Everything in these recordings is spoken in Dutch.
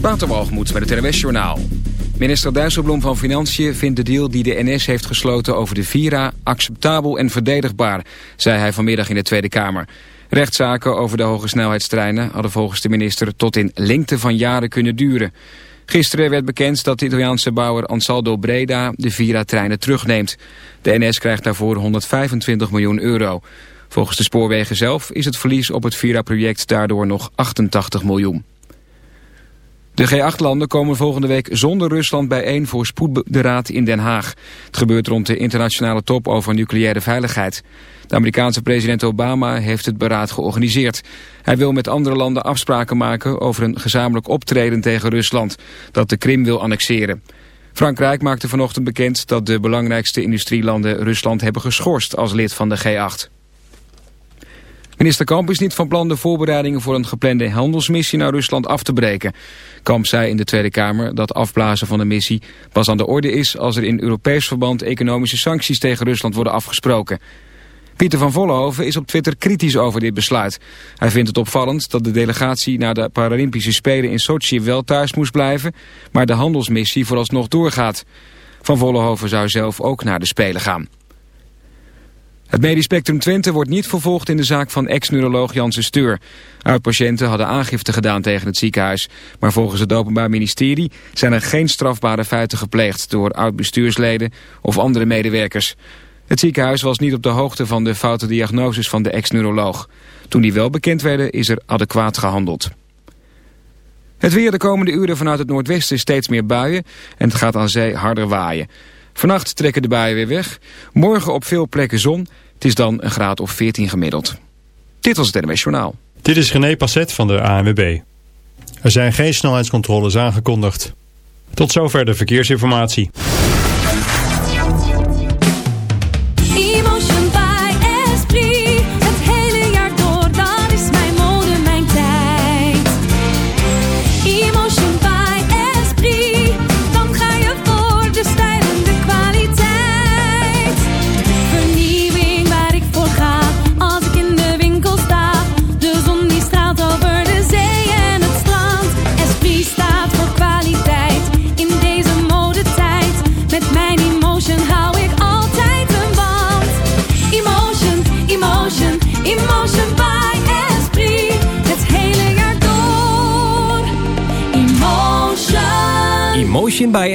Waterwalgemoed met het NWS Journaal. Minister Dijsselbloem van Financiën vindt de deal die de NS heeft gesloten over de Vira acceptabel en verdedigbaar, zei hij vanmiddag in de Tweede Kamer. Rechtszaken over de hoge snelheidstreinen hadden volgens de minister tot in lengte van jaren kunnen duren. Gisteren werd bekend dat de Italiaanse bouwer Ansaldo Breda de Vira-treinen terugneemt. De NS krijgt daarvoor 125 miljoen euro. Volgens de spoorwegen zelf is het verlies op het Vira-project daardoor nog 88 miljoen. De G8-landen komen volgende week zonder Rusland bijeen voor spoedberaad in Den Haag. Het gebeurt rond de internationale top over nucleaire veiligheid. De Amerikaanse president Obama heeft het beraad georganiseerd. Hij wil met andere landen afspraken maken over een gezamenlijk optreden tegen Rusland... dat de Krim wil annexeren. Frankrijk maakte vanochtend bekend dat de belangrijkste industrielanden Rusland hebben geschorst als lid van de G8. Minister Kamp is niet van plan de voorbereidingen voor een geplande handelsmissie naar Rusland af te breken. Kamp zei in de Tweede Kamer dat afblazen van de missie pas aan de orde is als er in Europees verband economische sancties tegen Rusland worden afgesproken. Pieter van Vollenhoven is op Twitter kritisch over dit besluit. Hij vindt het opvallend dat de delegatie naar de Paralympische Spelen in Sochi wel thuis moest blijven, maar de handelsmissie vooralsnog doorgaat. Van Vollenhoven zou zelf ook naar de Spelen gaan. Het Medisch Spectrum Twente wordt niet vervolgd in de zaak van ex-neuroloog Janssen Steur. Oud-patiënten hadden aangifte gedaan tegen het ziekenhuis. Maar volgens het Openbaar Ministerie zijn er geen strafbare feiten gepleegd... door oud-bestuursleden of andere medewerkers. Het ziekenhuis was niet op de hoogte van de foute diagnoses van de ex-neuroloog. Toen die wel bekend werden is er adequaat gehandeld. Het weer de komende uren vanuit het noordwesten steeds meer buien... en het gaat aan zee harder waaien. Vannacht trekken de buien weer weg. Morgen op veel plekken zon. Het is dan een graad of 14 gemiddeld. Dit was het NMS Journaal. Dit is René Passet van de ANWB. Er zijn geen snelheidscontroles aangekondigd. Tot zover de verkeersinformatie.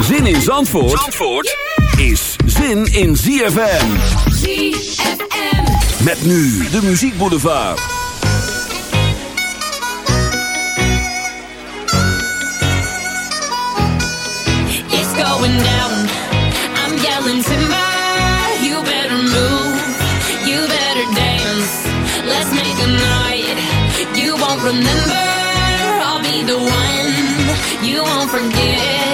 Zin in Zandvoort, Zandvoort is zin in ZFM. ZFM. Met nu de muziekboulevard. It's going down. I'm yelling timber. You better move. You better dance. Let's make a night. You won't remember. I'll be the one. You won't forget.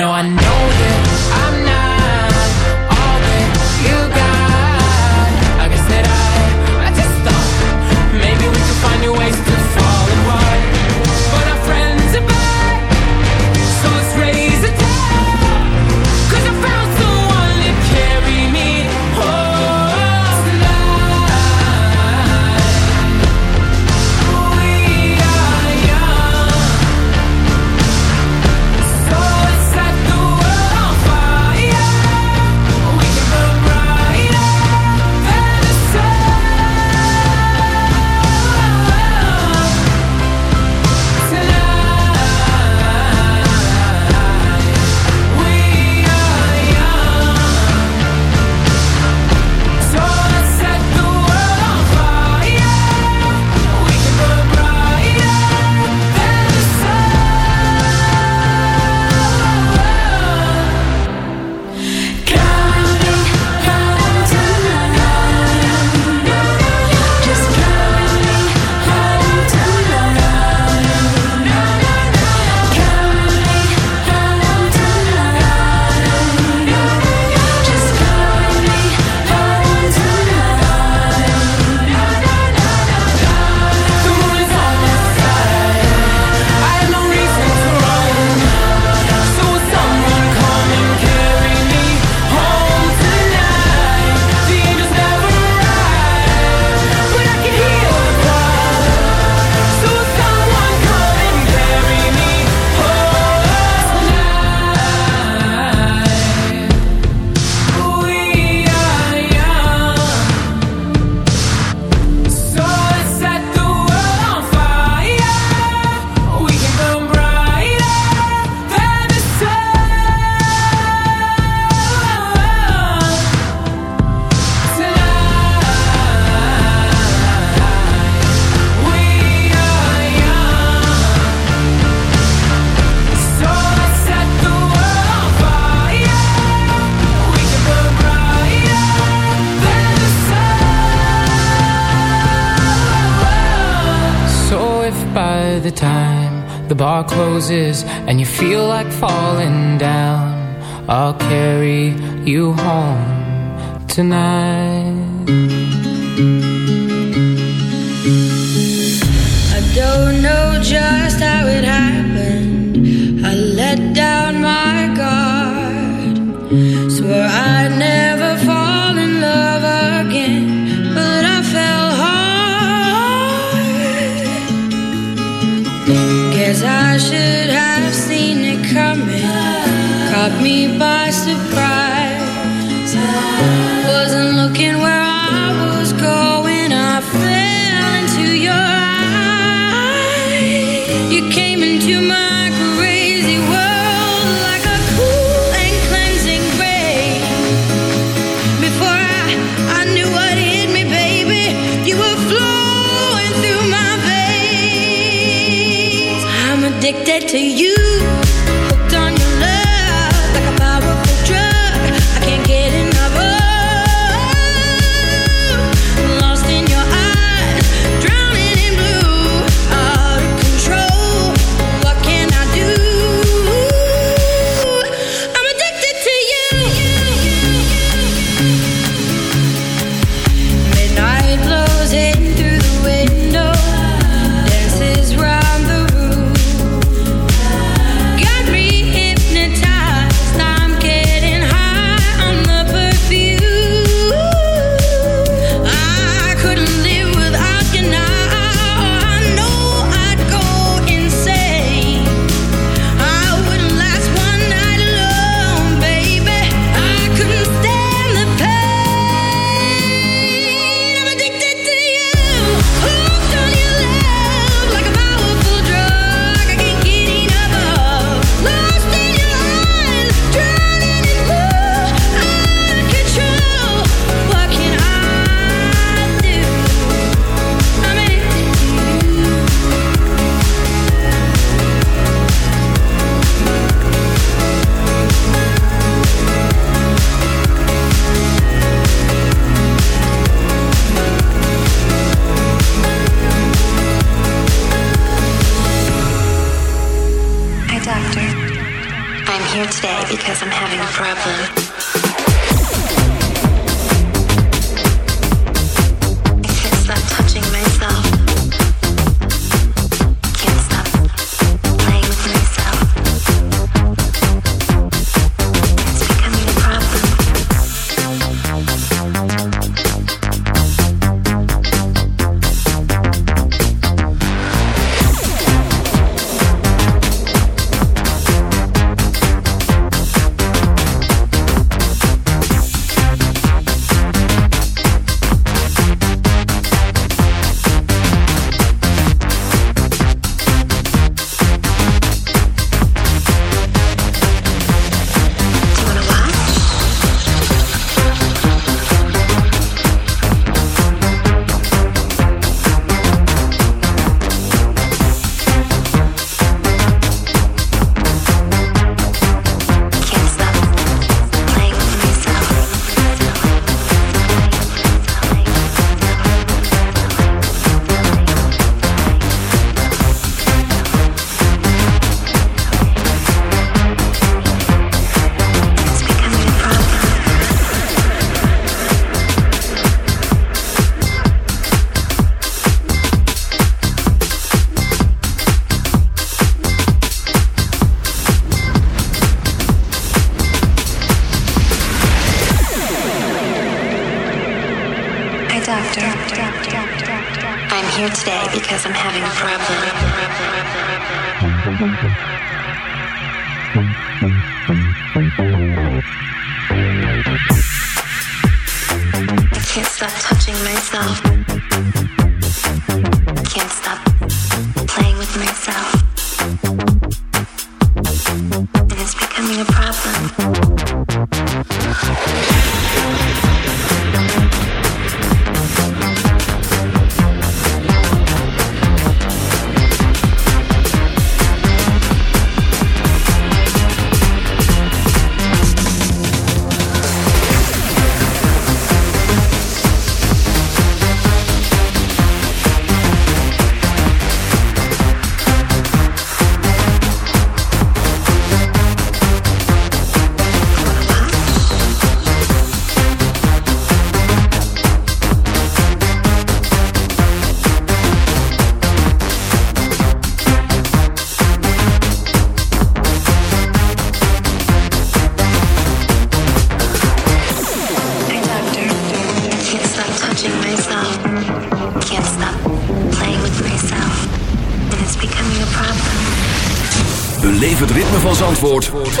No, I know tonight. I don't know just how it happened. I let down my guard, swore I'd never fall in love again, but I fell hard. Guess I should have seen it coming, caught me by surprise. You came into my because I'm having a problem. myself. Can't stop playing with myself.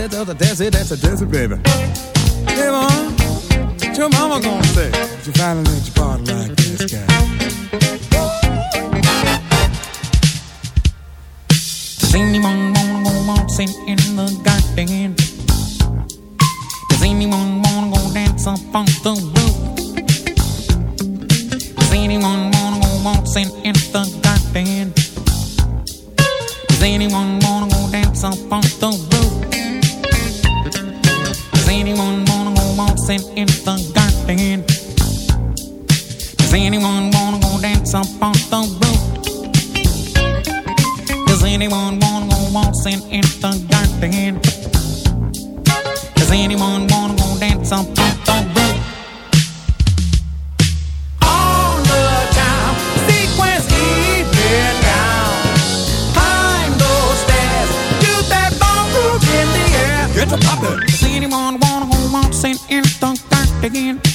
it, does a dance it, that's a dance baby. Hey, mom, what your mama gonna say? If you finally let your body like this guy. Does anyone wanna go waltzing in the garden? Does anyone wanna go dance up on the roof? Does anyone wanna go waltzing in the garden? Does anyone wanna go dance up on the roof? anyone wanna go waltzing in the garden? Does anyone wanna go dance up the roof? Does anyone wanna go waltzing in the garden? Does anyone wanna go dance sing in the dark again.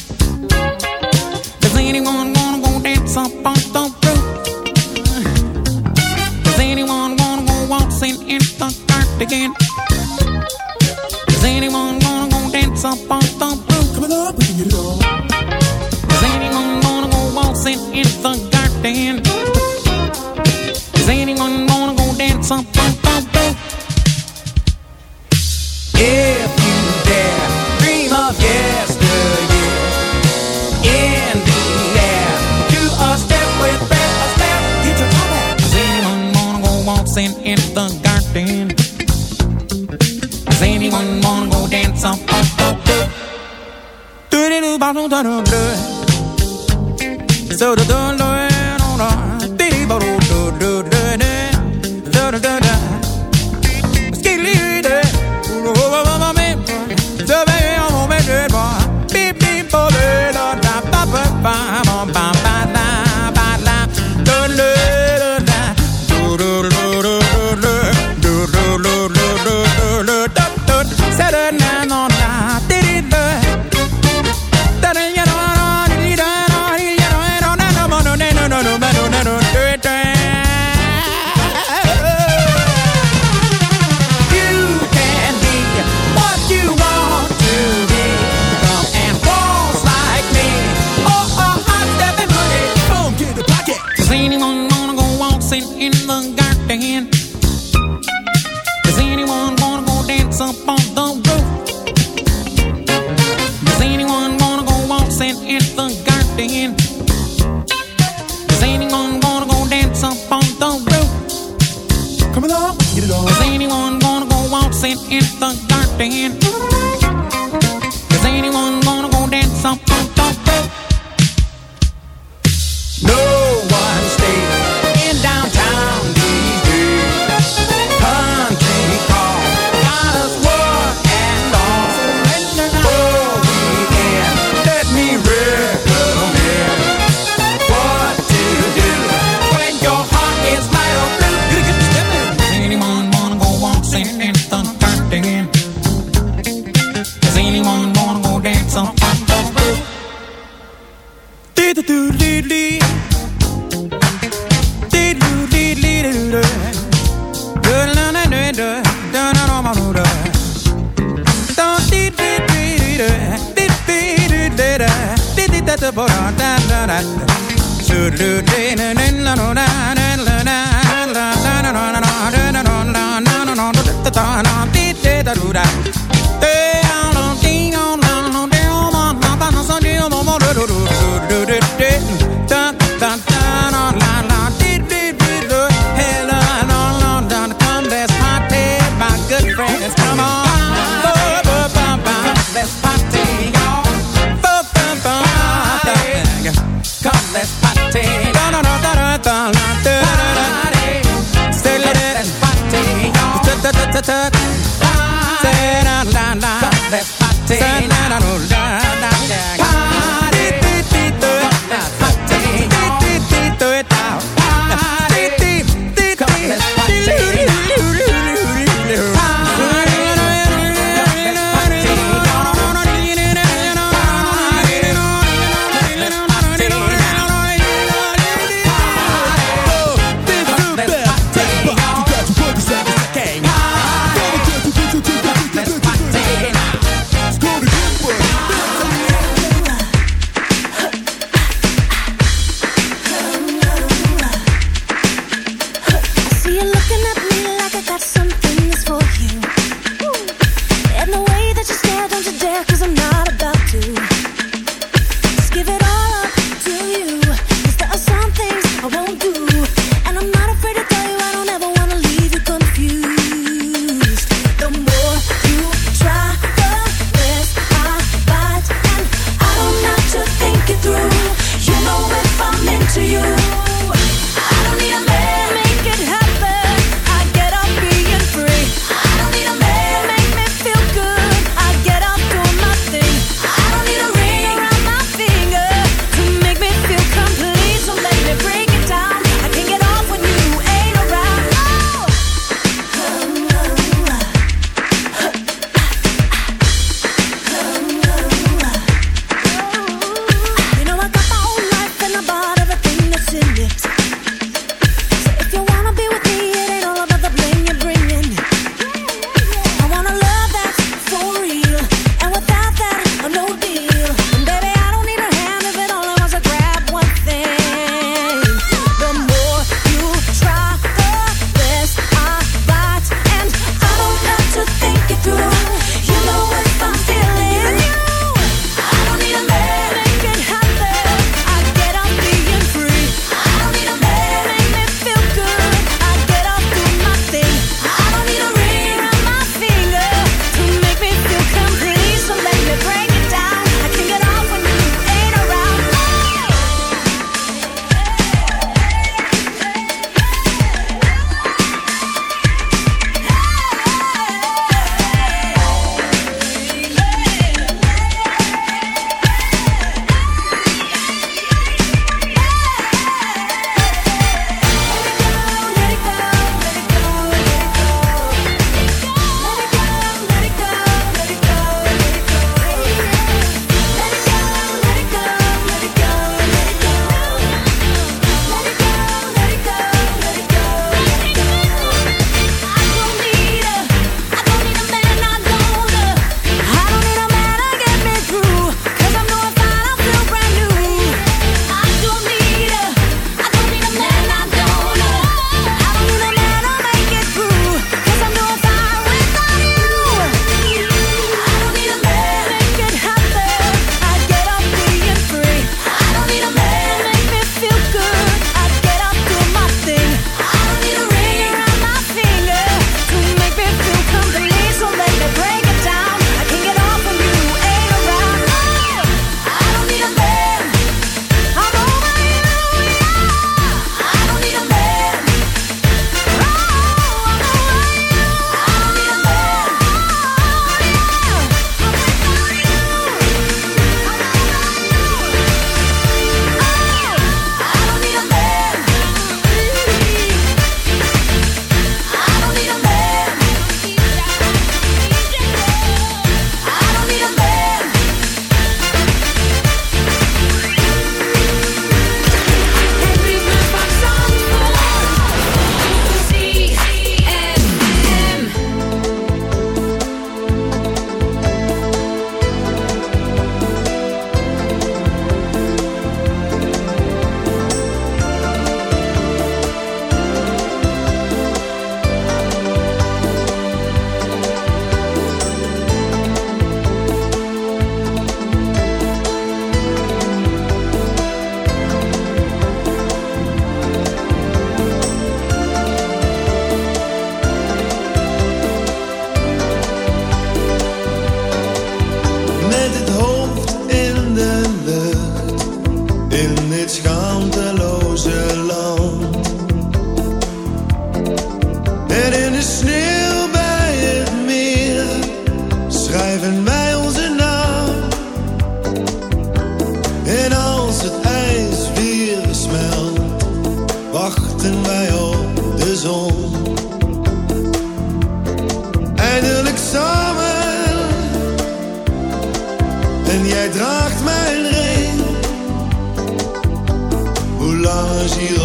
sido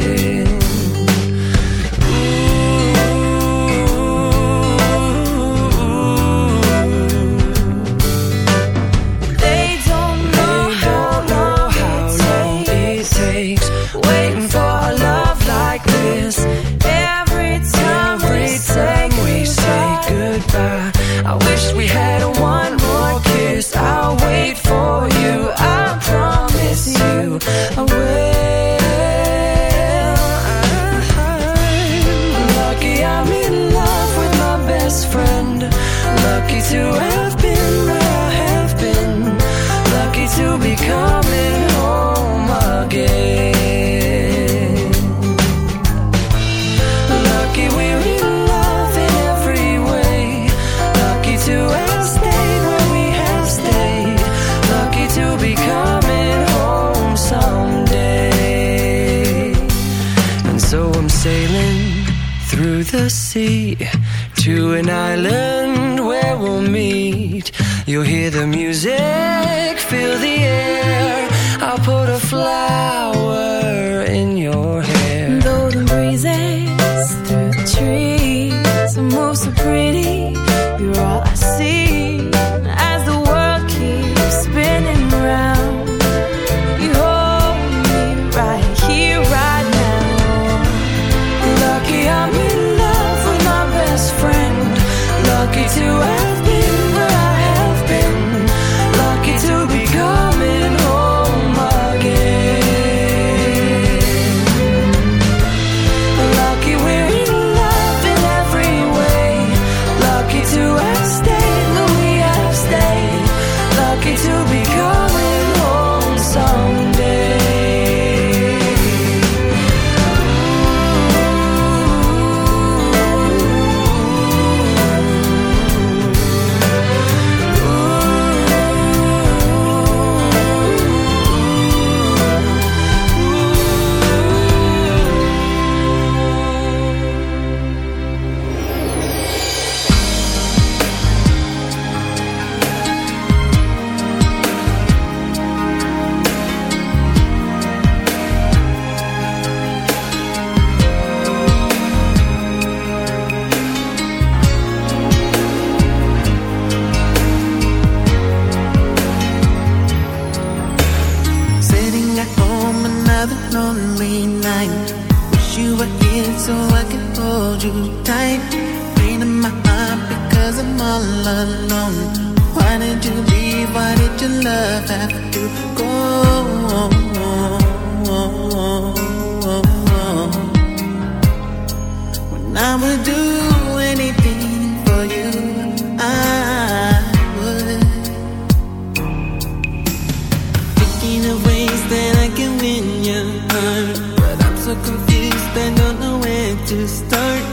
thinking of ways that I can win your heart. But I'm so confused, I don't know where to start.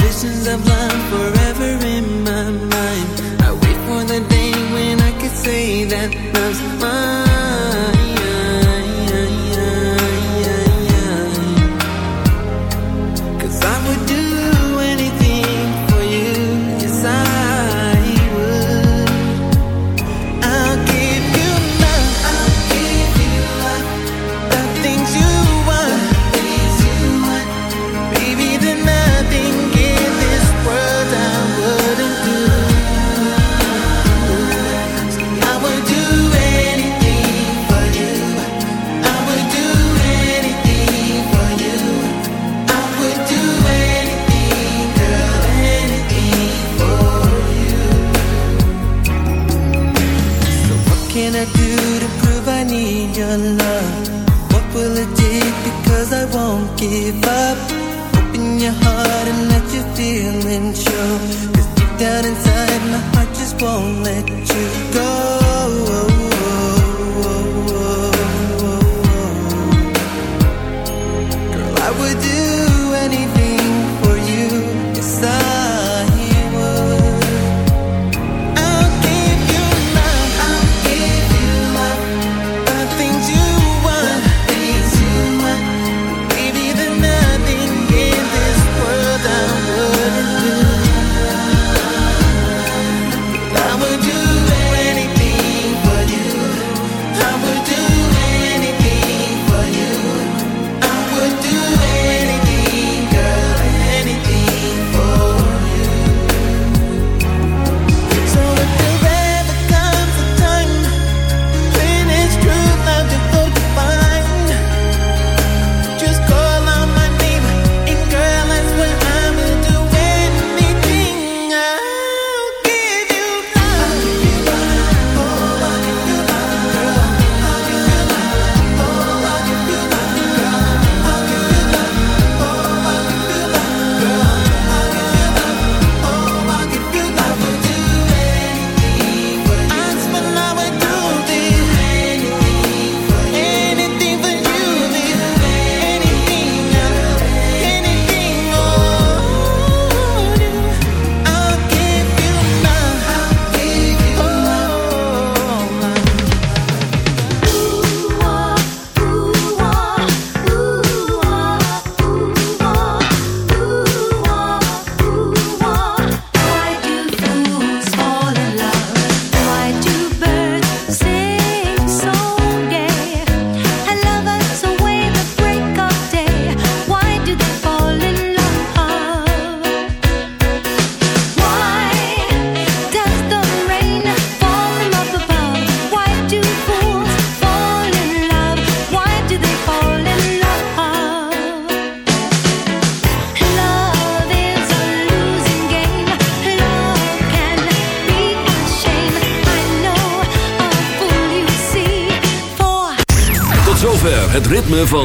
Visions of love forever in my mind. I wait for the day when I can say that love's mine.